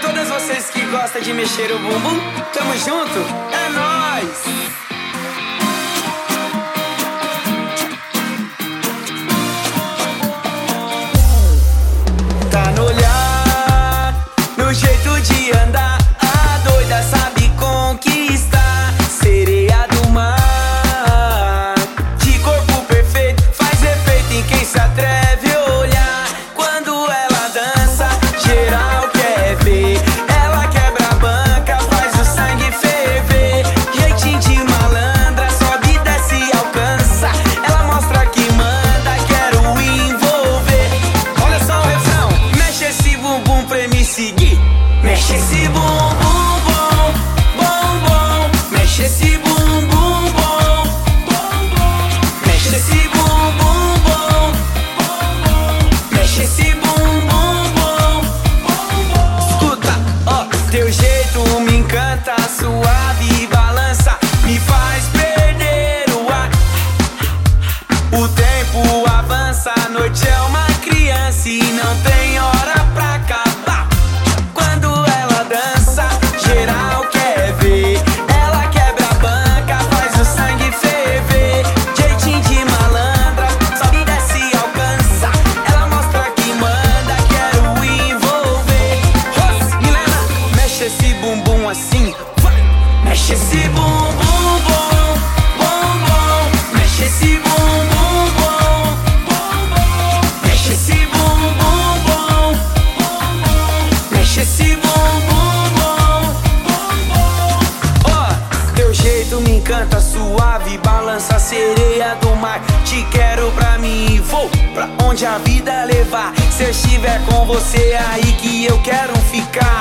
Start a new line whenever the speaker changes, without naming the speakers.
Todas vocês que gostam de mexer o bumbum, tamo junto, é nóis! O tempo avança, a noite é uma criança e não tem hora pra acabar. Quando ela dança, geral quer ver. Ela quebra a banca, faz o sangue ferver. Jeitinho de malandra, sobe desce e alcança. Ela mostra que manda, quero envolver. Milena, mexe esse bumbum assim. Vai. Mexe esse jeito me encanta, suave, balança sereia do mar. Te quero pra mim e vou pra onde a vida levar. Se eu estiver com você, é aí que eu quero ficar.